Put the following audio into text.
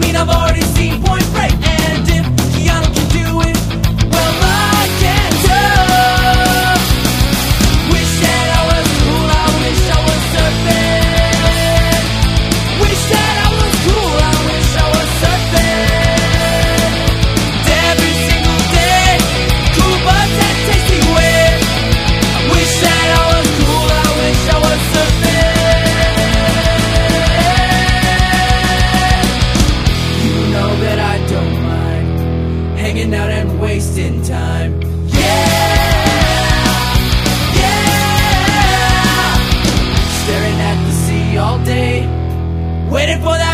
Camina, voy. in time. Yeah, yeah. Staring at the sea all day, waiting for that.